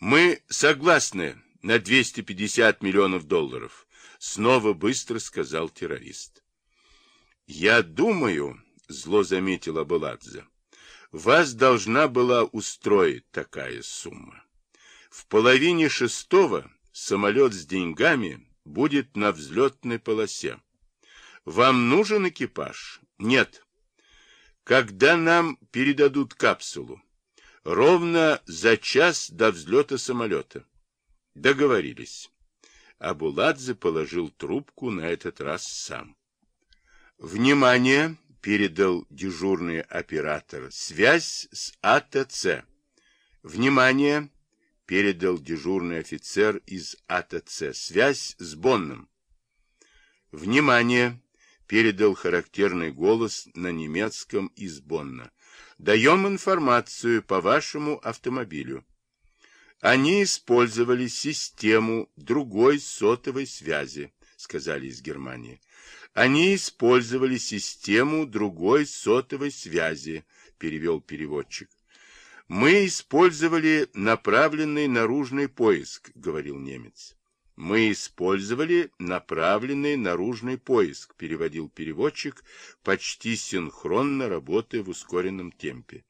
Мы согласны на 250 миллионов долларов, снова быстро сказал террорист. Я думаю, зло заметила Баладзе, вас должна была устроить такая сумма. В половине шестого самолет с деньгами будет на взлетной полосе. Вам нужен экипаж? Нет. Когда нам передадут капсулу? Ровно за час до взлета самолета. Договорились. Абуладзе положил трубку на этот раз сам. Внимание! Передал дежурный оператор. Связь с АТЦ. Внимание! Передал дежурный офицер из АТЦ. Связь с Бонном. Внимание! Передал характерный голос на немецком из Бонна. Даем информацию по вашему автомобилю. Они использовали систему другой сотовой связи, сказали из Германии. Они использовали систему другой сотовой связи, перевел переводчик. Мы использовали направленный наружный поиск, говорил немец. Мы использовали направленный наружный поиск, переводил переводчик, почти синхронно работая в ускоренном темпе.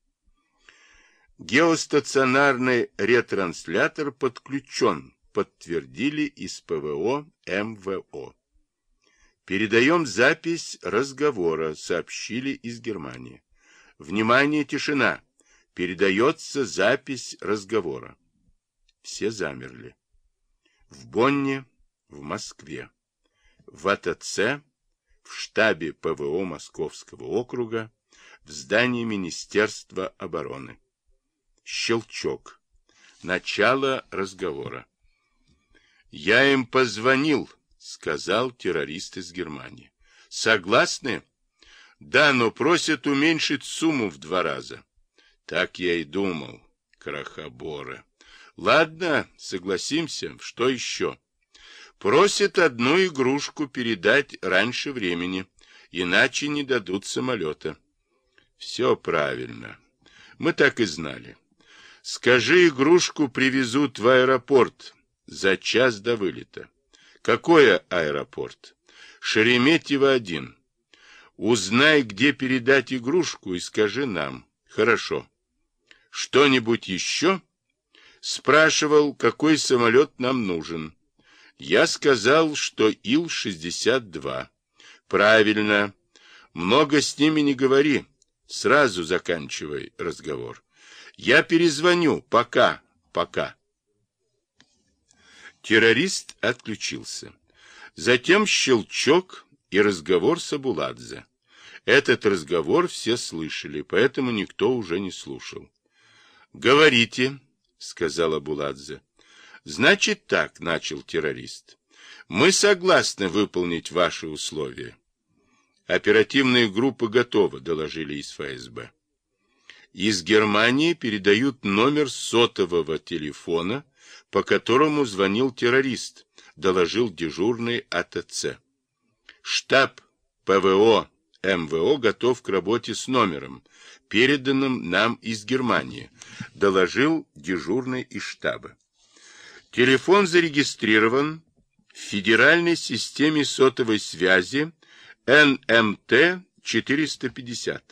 Геостационарный ретранслятор подключен, подтвердили из ПВО МВО. Передаем запись разговора, сообщили из Германии. Внимание, тишина! Передается запись разговора. Все замерли в Бонне, в Москве, в АТЦ, в штабе ПВО Московского округа, в здании Министерства обороны. Щелчок. Начало разговора. «Я им позвонил», — сказал террорист из Германии. «Согласны?» «Да, но просят уменьшить сумму в два раза». «Так я и думал, крахоборы». Ладно, согласимся. Что еще? Просит одну игрушку передать раньше времени, иначе не дадут самолета. Все правильно. Мы так и знали. Скажи, игрушку привезут в аэропорт за час до вылета. Какой аэропорт? Шереметьево-1. Узнай, где передать игрушку и скажи нам. Хорошо. Что-нибудь еще? Спрашивал, какой самолет нам нужен. Я сказал, что Ил-62. Правильно. Много с ними не говори. Сразу заканчивай разговор. Я перезвоню. Пока. Пока. Террорист отключился. Затем щелчок и разговор с Абуладзе. Этот разговор все слышали, поэтому никто уже не слушал. «Говорите», — сказала Буладзе. Значит так, — начал террорист. Мы согласны выполнить ваши условия. Оперативные группы готовы, — доложили из ФСБ. Из Германии передают номер сотового телефона, по которому звонил террорист, — доложил дежурный АТЦ. Штаб ПВО МВО готов к работе с номером, переданным нам из Германии, доложил дежурный из штаба. Телефон зарегистрирован в Федеральной системе сотовой связи НМТ-450.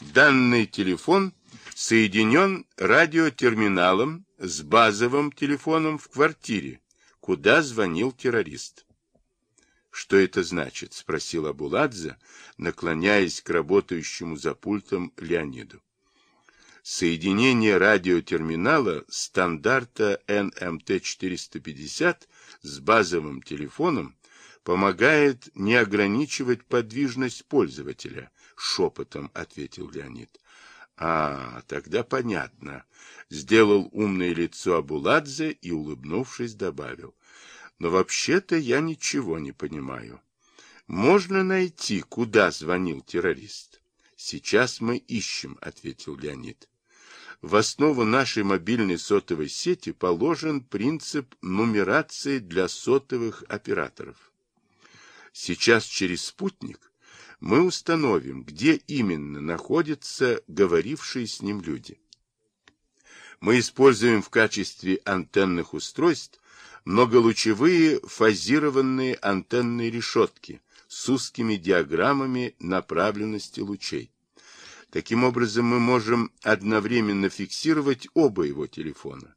Данный телефон соединен радиотерминалом с базовым телефоном в квартире, куда звонил террорист. «Что это значит?» — спросил Абуладзе, наклоняясь к работающему за пультом Леониду. Соединение радиотерминала стандарта NMT-450 с базовым телефоном помогает не ограничивать подвижность пользователя, шепотом ответил Леонид. А, тогда понятно. Сделал умное лицо Абуладзе и, улыбнувшись, добавил. Но вообще-то я ничего не понимаю. Можно найти, куда звонил террорист? Сейчас мы ищем, ответил Леонид. В основу нашей мобильной сотовой сети положен принцип нумерации для сотовых операторов. Сейчас через спутник мы установим, где именно находятся говорившие с ним люди. Мы используем в качестве антенных устройств многолучевые фазированные антенные решетки с узкими диаграммами направленности лучей. Таким образом, мы можем одновременно фиксировать оба его телефона.